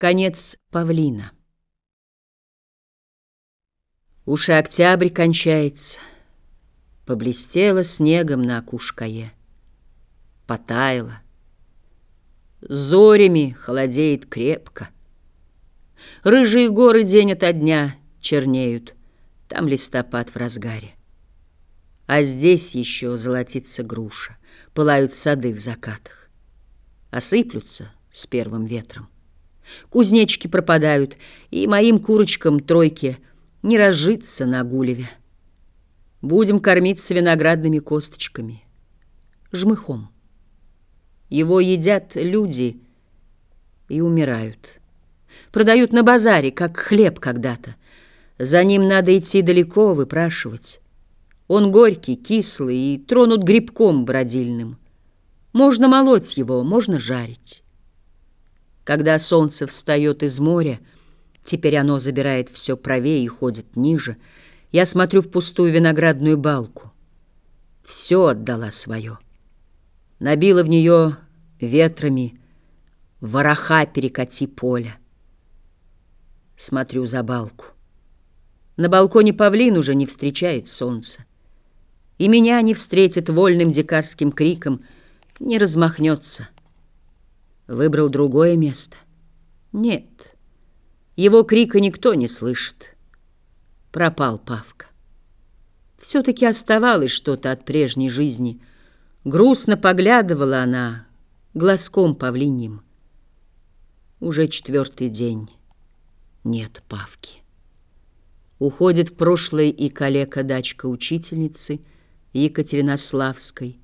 Конец павлина. Уж октябрь кончается, Поблестела снегом на окушкае, Потаяла. Зорями холодеет крепко. Рыжие горы день ото дня чернеют, Там листопад в разгаре. А здесь еще золотится груша, Пылают сады в закатах. Осыплются с первым ветром. Кузнечики пропадают, и моим курочкам тройки не разжиться на Гулеве. Будем кормиться виноградными косточками, жмыхом. Его едят люди и умирают. Продают на базаре, как хлеб когда-то. За ним надо идти далеко, выпрашивать. Он горький, кислый и тронут грибком бродильным. Можно молоть его, можно жарить. Когда солнце встает из моря, теперь оно забирает все правее и ходит ниже, я смотрю в пустую виноградную балку. Все отдала свое. Набила в нее ветрами вороха перекати поля. Смотрю за балку. На балконе павлин уже не встречает солнце. И меня не встретит вольным дикарским криком, не размахнется — Выбрал другое место? Нет, его крика никто не слышит. Пропал Павка. Все-таки оставалось что-то от прежней жизни. Грустно поглядывала она глазком павлиньим. Уже четвертый день нет Павки. Уходит в прошлое и калека-дачка учительницы Екатеринославской.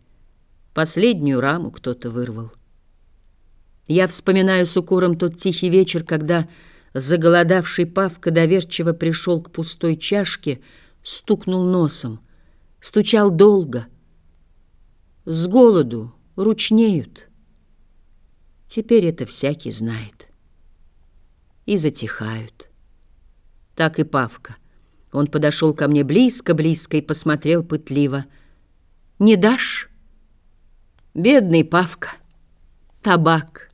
Последнюю раму кто-то вырвал. Я вспоминаю с укором тот тихий вечер, когда заголодавший Павка доверчиво пришел к пустой чашке, стукнул носом, стучал долго. С голоду ручнеют. Теперь это всякий знает. И затихают. Так и Павка. Он подошел ко мне близко-близко и посмотрел пытливо. «Не дашь?» «Бедный Павка! Табак!»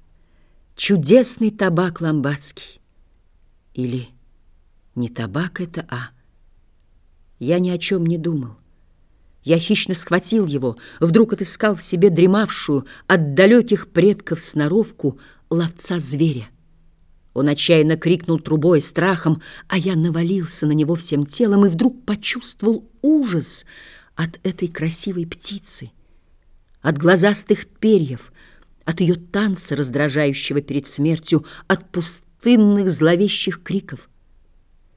Чудесный табак ламбадский. Или не табак это, а... Я ни о чем не думал. Я хищно схватил его, вдруг отыскал в себе дремавшую от далеких предков сноровку ловца зверя. Он отчаянно крикнул трубой страхом, а я навалился на него всем телом и вдруг почувствовал ужас от этой красивой птицы, от глазастых перьев, от ее танца, раздражающего перед смертью, от пустынных зловещих криков.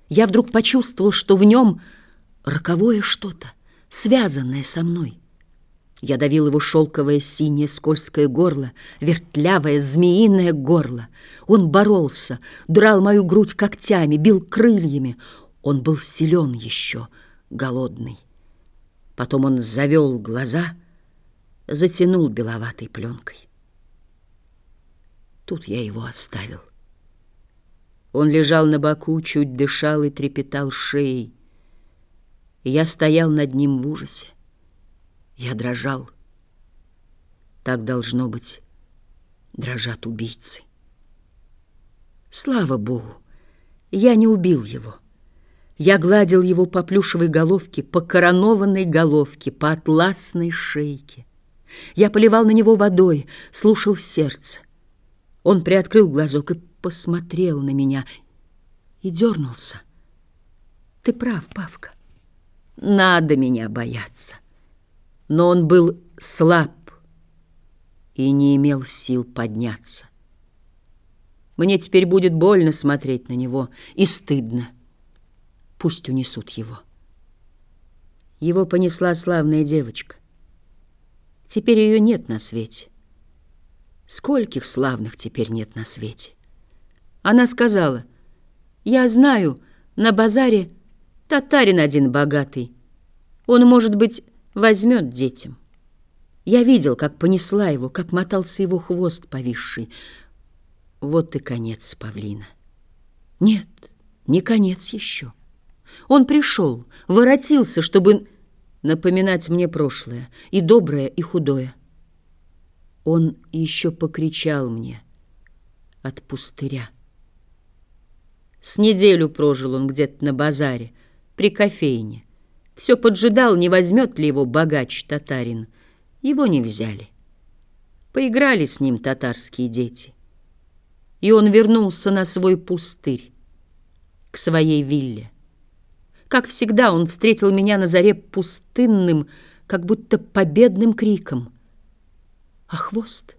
Я вдруг почувствовал, что в нем роковое что-то, связанное со мной. Я давил его шелковое синее скользкое горло, вертлявое змеиное горло. Он боролся, драл мою грудь когтями, бил крыльями. Он был силен еще, голодный. Потом он завел глаза, затянул беловатой пленкой. Тут я его оставил. Он лежал на боку, чуть дышал и трепетал шеей. Я стоял над ним в ужасе. Я дрожал. Так должно быть, дрожат убийцы. Слава Богу, я не убил его. Я гладил его по плюшевой головке, по коронованной головке, по атласной шейке. Я поливал на него водой, слушал сердце. Он приоткрыл глазок и посмотрел на меня и дернулся. Ты прав, Павка. Надо меня бояться. Но он был слаб и не имел сил подняться. Мне теперь будет больно смотреть на него и стыдно. Пусть унесут его. Его понесла славная девочка. Теперь ее нет на свете. Скольких славных теперь нет на свете. Она сказала, «Я знаю, на базаре татарин один богатый. Он, может быть, возьмет детям». Я видел, как понесла его, как мотался его хвост повисший. Вот и конец павлина. Нет, не конец еще. Он пришел, воротился, чтобы напоминать мне прошлое, и доброе, и худое. Он еще покричал мне от пустыря. С неделю прожил он где-то на базаре, при кофейне. Все поджидал, не возьмет ли его богач-татарин. Его не взяли. Поиграли с ним татарские дети. И он вернулся на свой пустырь, к своей вилле. Как всегда, он встретил меня на заре пустынным, как будто победным криком. А хвост?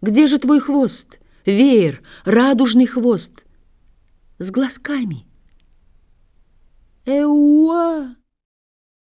Где же твой хвост? Веер, радужный хвост. С глазками. Эуа!